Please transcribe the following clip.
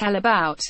tell about.